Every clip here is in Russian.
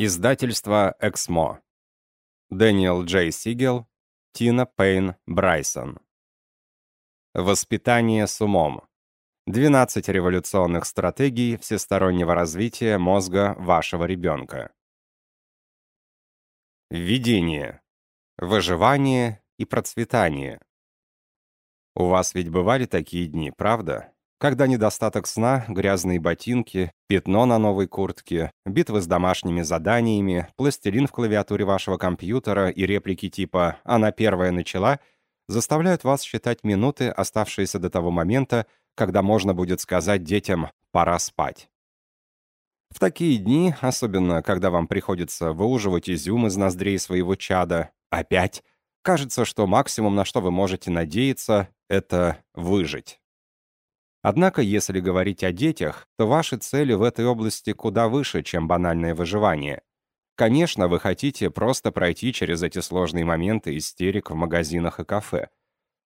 Издательство «Эксмо». Дэниел Джей Сигел, Тина Пейн Брайсон. Воспитание с умом. 12 революционных стратегий всестороннего развития мозга вашего ребенка. Введение. Выживание и процветание. У вас ведь бывали такие дни, правда? Когда недостаток сна, грязные ботинки, пятно на новой куртке, битвы с домашними заданиями, пластилин в клавиатуре вашего компьютера и реплики типа «она первая начала» заставляют вас считать минуты, оставшиеся до того момента, когда можно будет сказать детям «пора спать». В такие дни, особенно когда вам приходится выуживать изюм из ноздрей своего чада, опять, кажется, что максимум, на что вы можете надеяться, это выжить. Однако, если говорить о детях, то ваши цели в этой области куда выше, чем банальное выживание. Конечно, вы хотите просто пройти через эти сложные моменты истерик в магазинах и кафе.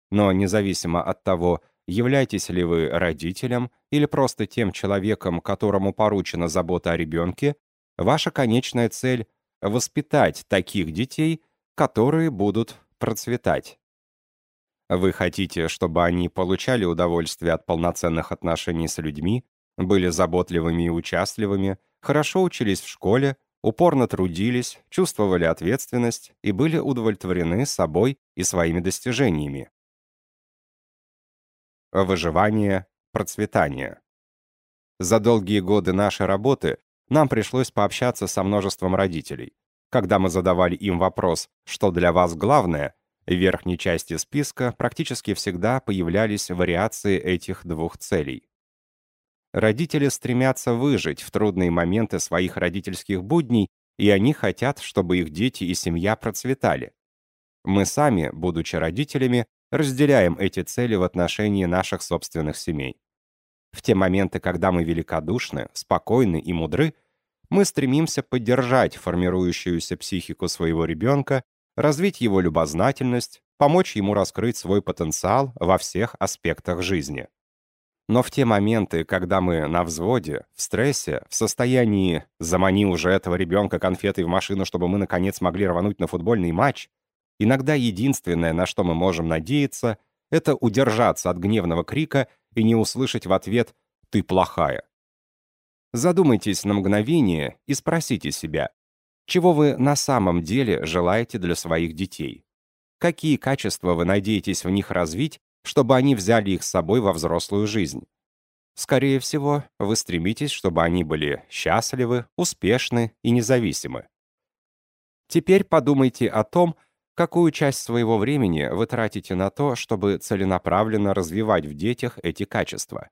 Но независимо от того, являетесь ли вы родителем или просто тем человеком, которому поручена забота о ребенке, ваша конечная цель — воспитать таких детей, которые будут процветать. Вы хотите, чтобы они получали удовольствие от полноценных отношений с людьми, были заботливыми и участливыми, хорошо учились в школе, упорно трудились, чувствовали ответственность и были удовлетворены собой и своими достижениями. Выживание, процветание. За долгие годы нашей работы нам пришлось пообщаться со множеством родителей. Когда мы задавали им вопрос «Что для вас главное?», в верхней части списка практически всегда появлялись вариации этих двух целей. Родители стремятся выжить в трудные моменты своих родительских будней, и они хотят, чтобы их дети и семья процветали. Мы сами, будучи родителями, разделяем эти цели в отношении наших собственных семей. В те моменты, когда мы великодушны, спокойны и мудры, мы стремимся поддержать формирующуюся психику своего ребенка развить его любознательность, помочь ему раскрыть свой потенциал во всех аспектах жизни. Но в те моменты, когда мы на взводе, в стрессе, в состоянии «замани уже этого ребенка конфетой в машину, чтобы мы наконец могли рвануть на футбольный матч», иногда единственное, на что мы можем надеяться, это удержаться от гневного крика и не услышать в ответ «ты плохая». Задумайтесь на мгновение и спросите себя, чего вы на самом деле желаете для своих детей? Какие качества вы надеетесь в них развить, чтобы они взяли их с собой во взрослую жизнь? Скорее всего, вы стремитесь, чтобы они были счастливы, успешны и независимы. Теперь подумайте о том, какую часть своего времени вы тратите на то, чтобы целенаправленно развивать в детях эти качества.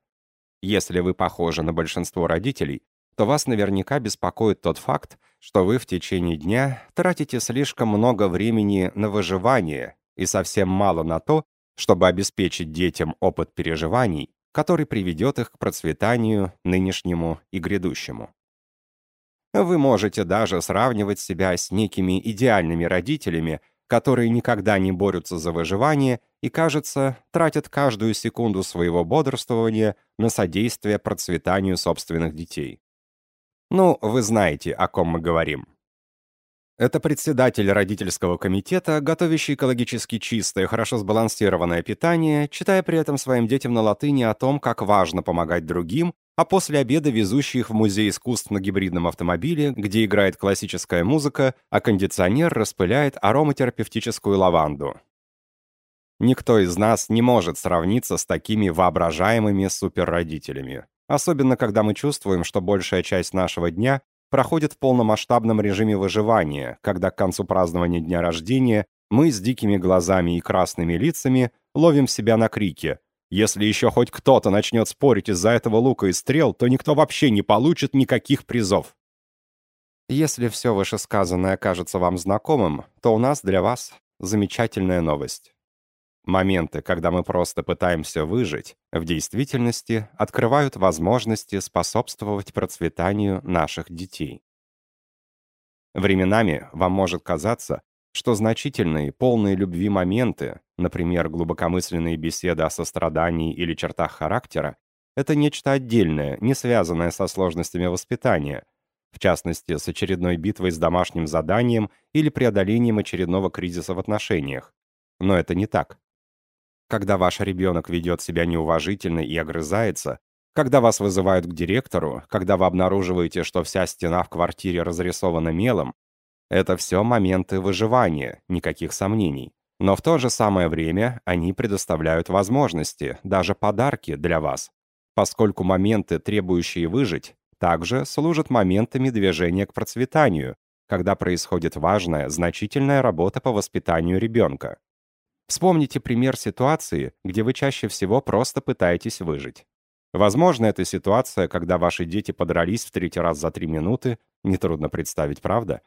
Если вы похожи на большинство родителей, то вас наверняка беспокоит тот факт, что вы в течение дня тратите слишком много времени на выживание и совсем мало на то, чтобы обеспечить детям опыт переживаний, который приведет их к процветанию нынешнему и грядущему. Вы можете даже сравнивать себя с некими идеальными родителями, которые никогда не борются за выживание и, кажется, тратят каждую секунду своего бодрствования на содействие процветанию собственных детей. Ну, вы знаете, о ком мы говорим. Это председатель родительского комитета, готовящий экологически чистое, хорошо сбалансированное питание, читая при этом своим детям на латыни о том, как важно помогать другим, а после обеда везущий их в музей искусств на гибридном автомобиле, где играет классическая музыка, а кондиционер распыляет ароматерапевтическую лаванду. Никто из нас не может сравниться с такими воображаемыми суперродителями. Особенно, когда мы чувствуем, что большая часть нашего дня проходит в полномасштабном режиме выживания, когда к концу празднования дня рождения мы с дикими глазами и красными лицами ловим себя на крике. Если еще хоть кто-то начнет спорить из-за этого лука и стрел, то никто вообще не получит никаких призов. Если все вышесказанное кажется вам знакомым, то у нас для вас замечательная новость. Моменты, когда мы просто пытаемся выжить, в действительности открывают возможности способствовать процветанию наших детей. Временами вам может казаться, что значительные, полные любви моменты, например, глубокомысленные беседы о сострадании или чертах характера, это нечто отдельное, не связанное со сложностями воспитания. в частности, с очередной битвой с домашним заданием или преодолением очередного кризиса в отношениях. Но это не так. Когда ваш ребенок ведет себя неуважительно и огрызается, когда вас вызывают к директору, когда вы обнаруживаете, что вся стена в квартире разрисована мелом, это все моменты выживания, никаких сомнений. Но в то же самое время они предоставляют возможности, даже подарки для вас, поскольку моменты, требующие выжить, также служат моментами движения к процветанию, когда происходит важная, значительная работа по воспитанию ребенка. Вспомните пример ситуации, где вы чаще всего просто пытаетесь выжить. Возможно, это ситуация, когда ваши дети подрались в третий раз за три минуты, нетрудно представить, правда?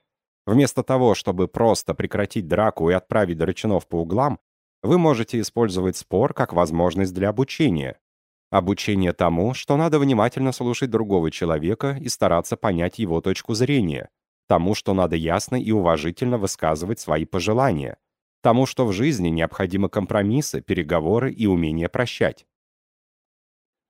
Вместо того, чтобы просто прекратить драку и отправить драчунов по углам, вы можете использовать спор как возможность для обучения, Обучение тому, что надо внимательно слушать другого человека и стараться понять его точку зрения. Тому, что надо ясно и уважительно высказывать свои пожелания. Тому, что в жизни необходимы компромиссы, переговоры и умение прощать.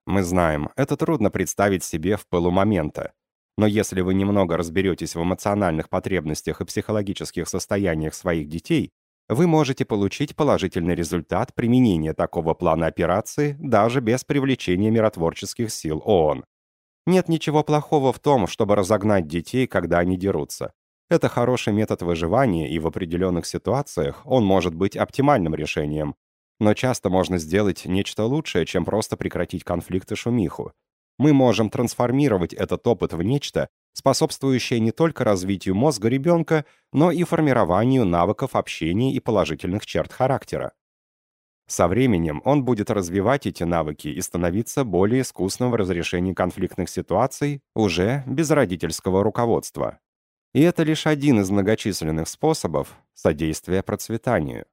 Мы знаем, это трудно представить себе в пылу момента. Но если вы немного разберетесь в эмоциональных потребностях и психологических состояниях своих детей, вы можете получить положительный результат применения такого плана операции даже без привлечения миротворческих сил ООН. Нет ничего плохого в том, чтобы разогнать детей, когда они дерутся. Это хороший метод выживания, и в определенных ситуациях он может быть оптимальным решением. Но часто можно сделать нечто лучшее, чем просто прекратить конфликт и шумиху. Мы можем трансформировать этот опыт в нечто, способствующее не только развитию мозга ребенка, но и формированию навыков общения и положительных черт характера. Со временем он будет развивать эти навыки и становиться более искусным в разрешении конфликтных ситуаций уже без родительского руководства. И это лишь один из многочисленных способов содействия процветанию.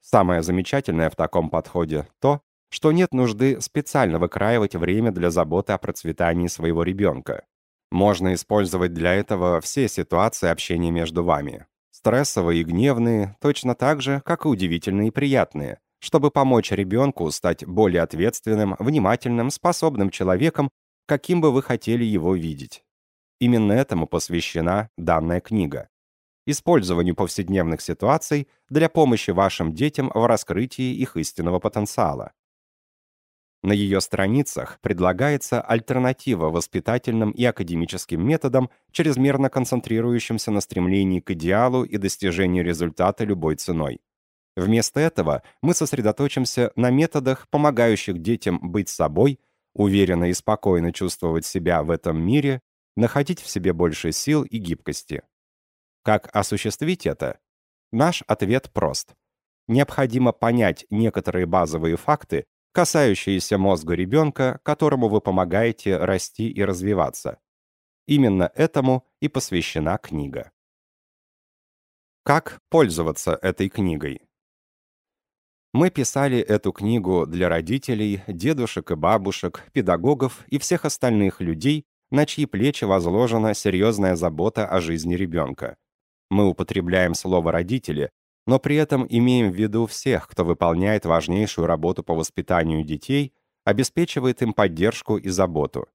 Самое замечательное в таком подходе то, что нет нужды специально выкраивать время для заботы о процветании своего ребенка. Можно использовать для этого все ситуации общения между вами. Стрессовые и гневные, точно так же, как и удивительные и приятные, чтобы помочь ребенку стать более ответственным, внимательным, способным человеком, каким бы вы хотели его видеть. Именно этому посвящена данная книга. Использованию повседневных ситуаций для помощи вашим детям в раскрытии их истинного потенциала. На ее страницах предлагается альтернатива воспитательным и академическим методам, чрезмерно концентрирующимся на стремлении к идеалу и достижению результата любой ценой. Вместо этого мы сосредоточимся на методах, помогающих детям быть собой, уверенно и спокойно чувствовать себя в этом мире, находить в себе больше сил и гибкости. Как осуществить это? Наш ответ прост. Необходимо понять некоторые базовые факты, касающиеся мозга ребенка, которому вы помогаете расти и развиваться. Именно этому и посвящена книга. Как пользоваться этой книгой? Мы писали эту книгу для родителей, дедушек и бабушек, педагогов и всех остальных людей, на чьи плечи возложена серьезная забота о жизни ребенка. Мы употребляем слово «родители», но при этом имеем в виду всех, кто выполняет важнейшую работу по воспитанию детей, обеспечивает им поддержку и заботу.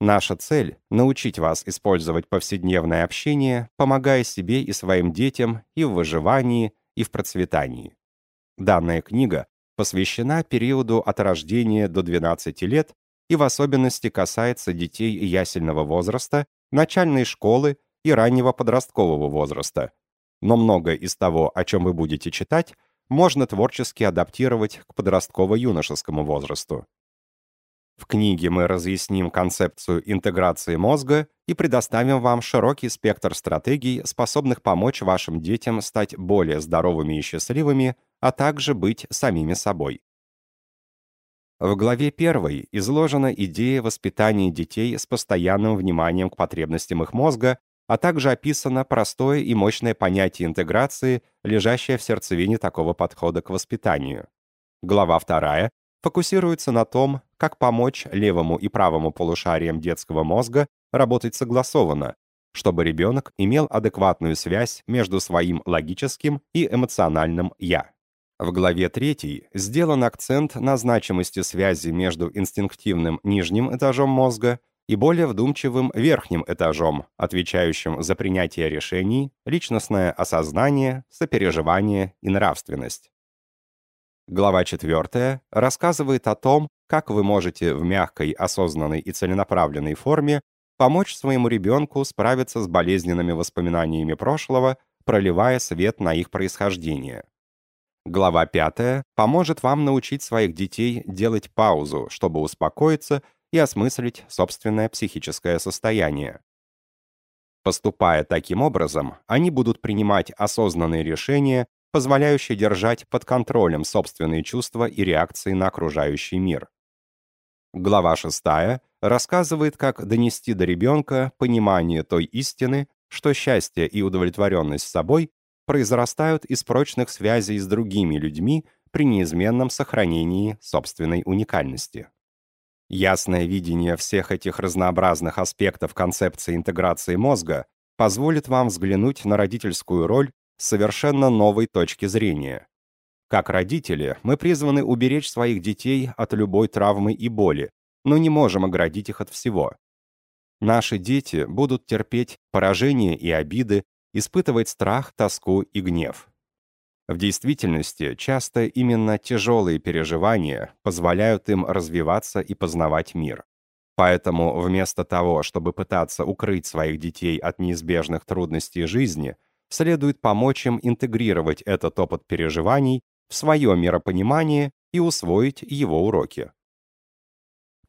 Наша цель — научить вас использовать повседневное общение, помогая себе и своим детям и в выживании, и в процветании. Данная книга посвящена периоду от рождения до 12 лет и в особенности касается детей ясельного возраста, начальной школы и раннего подросткового возраста, но многое из того, о чем вы будете читать, можно творчески адаптировать к подростково-юношескому возрасту. В книге мы разъясним концепцию интеграции мозга и предоставим вам широкий спектр стратегий, способных помочь вашим детям стать более здоровыми и счастливыми, а также быть самими собой. В главе 1 изложена идея воспитания детей с постоянным вниманием к потребностям их мозга а также описано простое и мощное понятие интеграции, лежащее в сердцевине такого подхода к воспитанию. Глава 2 фокусируется на том, как помочь левому и правому полушариям детского мозга работать согласованно, чтобы ребенок имел адекватную связь между своим логическим и эмоциональным «я». В главе 3 сделан акцент на значимости связи между инстинктивным нижним этажом мозга и более вдумчивым верхним этажом, отвечающим за принятие решений, личностное осознание, сопереживание и нравственность. Глава 4 рассказывает о том, как вы можете в мягкой, осознанной и целенаправленной форме помочь своему ребенку справиться с болезненными воспоминаниями прошлого, проливая свет на их происхождение. Глава 5 поможет вам научить своих детей делать паузу, чтобы успокоиться и осмыслить собственное психическое состояние. Поступая таким образом, они будут принимать осознанные решения, позволяющие держать под контролем собственные чувства и реакции на окружающий мир. Глава 6 рассказывает, как донести до ребенка понимание той истины, что счастье и удовлетворенность собой произрастают из прочных связей с другими людьми при неизменном сохранении собственной уникальности. Ясное видение всех этих разнообразных аспектов концепции интеграции мозга позволит вам взглянуть на родительскую роль с совершенно новой точки зрения. Как родители, мы призваны уберечь своих детей от любой травмы и боли, но не можем оградить их от всего. Наши дети будут терпеть поражения и обиды, испытывать страх, тоску и гнев. В действительности, часто именно тяжелые переживания позволяют им развиваться и познавать мир. Поэтому вместо того, чтобы пытаться укрыть своих детей от неизбежных трудностей жизни, следует помочь им интегрировать этот опыт переживаний в свое миропонимание и усвоить его уроки.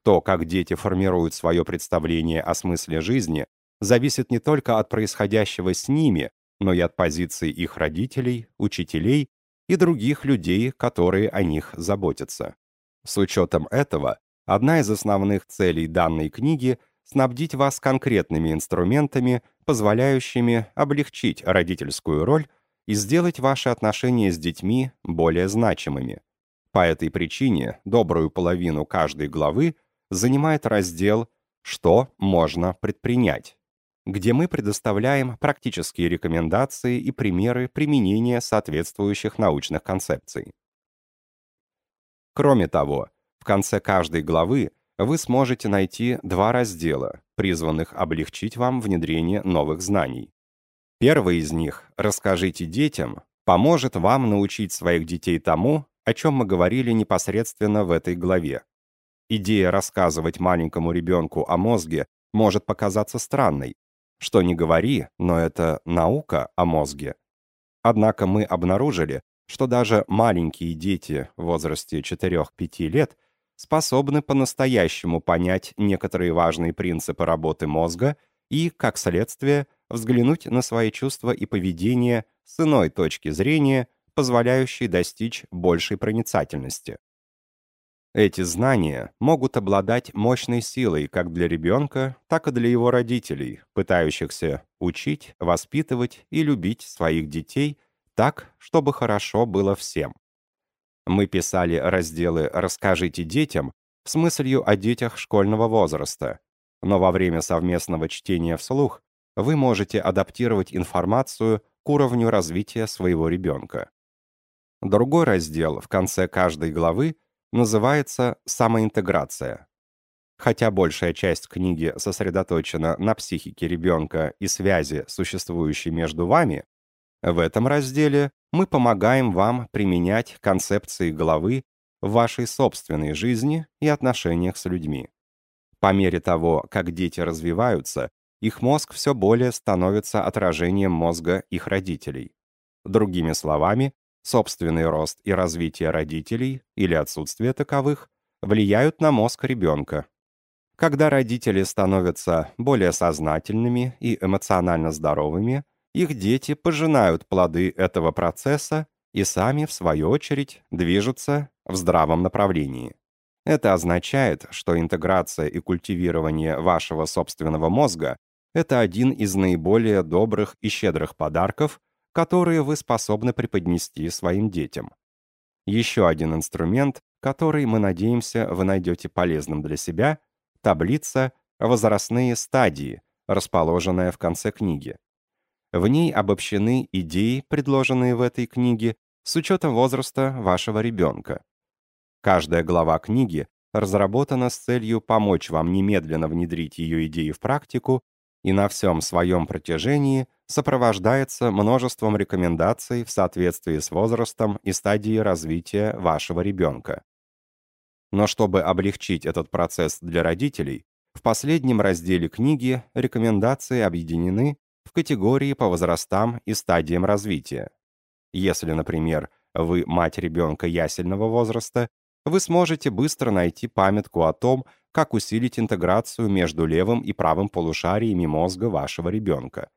То, как дети формируют свое представление о смысле жизни, зависит не только от происходящего с ними, но и от позиции их родителей, учителей и других людей, которые о них заботятся. С учетом этого, одна из основных целей данной книги – снабдить вас конкретными инструментами, позволяющими облегчить родительскую роль и сделать ваши отношения с детьми более значимыми. По этой причине добрую половину каждой главы занимает раздел «Что можно предпринять» где мы предоставляем практические рекомендации и примеры применения соответствующих научных концепций. Кроме того, в конце каждой главы вы сможете найти два раздела, призванных облегчить вам внедрение новых знаний. Первый из них «Расскажите детям» поможет вам научить своих детей тому, о чем мы говорили непосредственно в этой главе. Идея рассказывать маленькому ребенку о мозге может показаться странной, что не говори, но это наука о мозге. Однако мы обнаружили, что даже маленькие дети в возрасте 4-5 лет способны по-настоящему понять некоторые важные принципы работы мозга и, как следствие, взглянуть на свои чувства и поведение с иной точки зрения, позволяющей достичь большей проницательности. Эти знания могут обладать мощной силой как для ребенка, так и для его родителей, пытающихся учить, воспитывать и любить своих детей так, чтобы хорошо было всем. Мы писали разделы «Расскажите детям» с мыслью о детях школьного возраста, но во время совместного чтения вслух вы можете адаптировать информацию к уровню развития своего ребенка. Другой раздел в конце каждой главы – называется «Самоинтеграция». Хотя большая часть книги сосредоточена на психике ребенка и связи, существующей между вами, в этом разделе мы помогаем вам применять концепции головы в вашей собственной жизни и отношениях с людьми. По мере того, как дети развиваются, их мозг все более становится отражением мозга их родителей. Другими словами, собственный рост и развитие родителей или отсутствие таковых влияют на мозг ребенка. Когда родители становятся более сознательными и эмоционально здоровыми, их дети пожинают плоды этого процесса и сами, в свою очередь, движутся в здравом направлении. Это означает, что интеграция и культивирование вашего собственного мозга – это один из наиболее добрых и щедрых подарков, которые вы способны преподнести своим детям. Еще один инструмент, который, мы надеемся, вы найдете полезным для себя – таблица «Возрастные стадии», расположенная в конце книги. В ней обобщены идеи, предложенные в этой книге, с учетом возраста вашего ребенка. Каждая глава книги разработана с целью помочь вам немедленно внедрить ее идеи в практику и на всем своем протяжении сопровождается множеством рекомендаций в соответствии с возрастом и стадией развития вашего ребенка. Но чтобы облегчить этот процесс для родителей, в последнем разделе книги рекомендации объединены в категории по возрастам и стадиям развития. Если, например, вы мать ребенка ясельного возраста, вы сможете быстро найти памятку о том, как усилить интеграцию между левым и правым полушариями мозга вашего ребенка.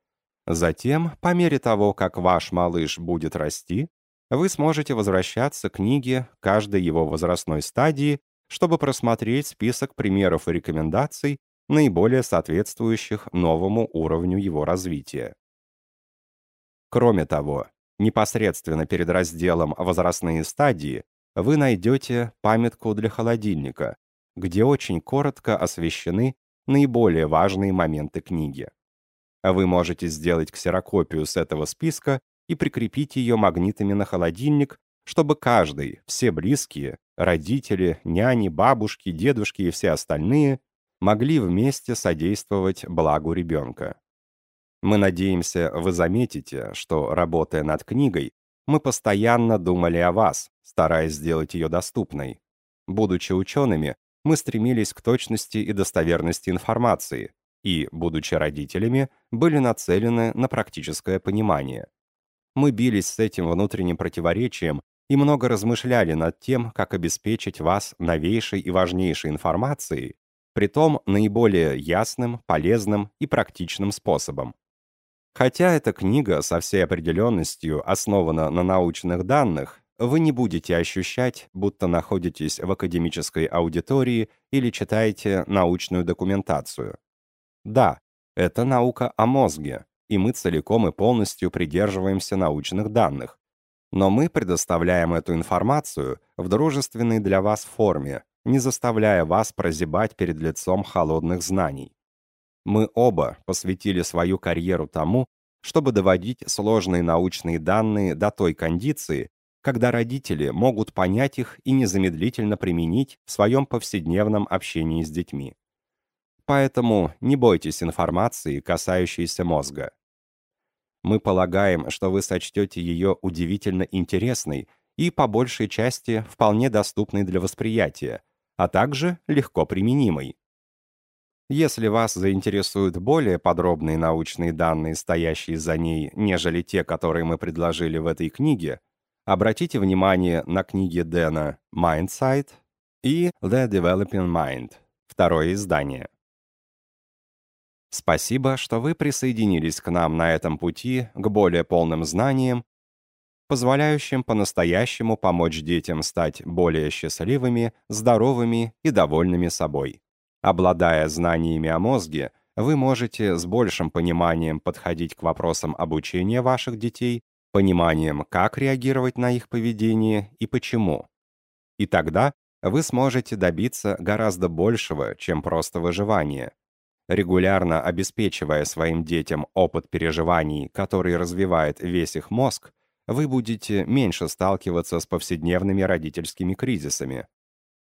Затем, по мере того, как ваш малыш будет расти, вы сможете возвращаться к книге каждой его возрастной стадии, чтобы просмотреть список примеров и рекомендаций, наиболее соответствующих новому уровню его развития. Кроме того, непосредственно перед разделом «Возрастные стадии» вы найдете памятку для холодильника, где очень коротко освещены наиболее важные моменты книги. Вы можете сделать ксерокопию с этого списка и прикрепить ее магнитами на холодильник, чтобы каждый, все близкие, родители, няни, бабушки, дедушки и все остальные могли вместе содействовать благу ребенка. Мы надеемся, вы заметите, что, работая над книгой, мы постоянно думали о вас, стараясь сделать ее доступной. Будучи учеными, мы стремились к точности и достоверности информации и, будучи родителями, были нацелены на практическое понимание. Мы бились с этим внутренним противоречием и много размышляли над тем, как обеспечить вас новейшей и важнейшей информацией, притом наиболее ясным, полезным и практичным способом. Хотя эта книга со всей определенностью основана на научных данных, вы не будете ощущать, будто находитесь в академической аудитории или читаете научную документацию. Да, это наука о мозге, и мы целиком и полностью придерживаемся научных данных. Но мы предоставляем эту информацию в дружественной для вас форме, не заставляя вас прозябать перед лицом холодных знаний. Мы оба посвятили свою карьеру тому, чтобы доводить сложные научные данные до той кондиции, когда родители могут понять их и незамедлительно применить в своем повседневном общении с детьми. Поэтому не бойтесь информации, касающейся мозга. Мы полагаем, что вы сочтете ее удивительно интересной и, по большей части, вполне доступной для восприятия, а также легко применимой. Если вас заинтересуют более подробные научные данные, стоящие за ней, нежели те, которые мы предложили в этой книге, Обратите внимание на книги Дэна «Mindsight» и «The Developing Mind» второе издание. Спасибо, что вы присоединились к нам на этом пути к более полным знаниям, позволяющим по-настоящему помочь детям стать более счастливыми, здоровыми и довольными собой. Обладая знаниями о мозге, вы можете с большим пониманием подходить к вопросам обучения ваших детей пониманием, как реагировать на их поведение и почему. И тогда вы сможете добиться гораздо большего, чем просто выживание. Регулярно обеспечивая своим детям опыт переживаний, который развивает весь их мозг, вы будете меньше сталкиваться с повседневными родительскими кризисами.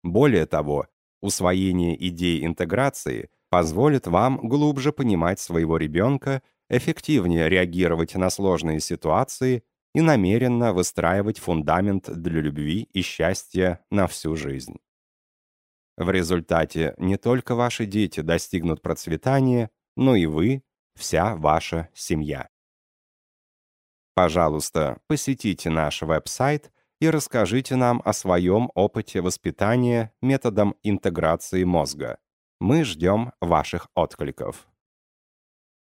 Более того, усвоение идей интеграции позволит вам глубже понимать своего ребенка эффективнее реагировать на сложные ситуации и намеренно выстраивать фундамент для любви и счастья на всю жизнь. В результате не только ваши дети достигнут процветания, но и вы, вся ваша семья. Пожалуйста, посетите наш веб-сайт и расскажите нам о своем опыте воспитания методом интеграции мозга. Мы ждем ваших откликов.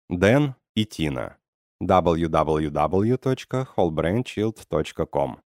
Дэн и Тина. www.wholebrainshield.com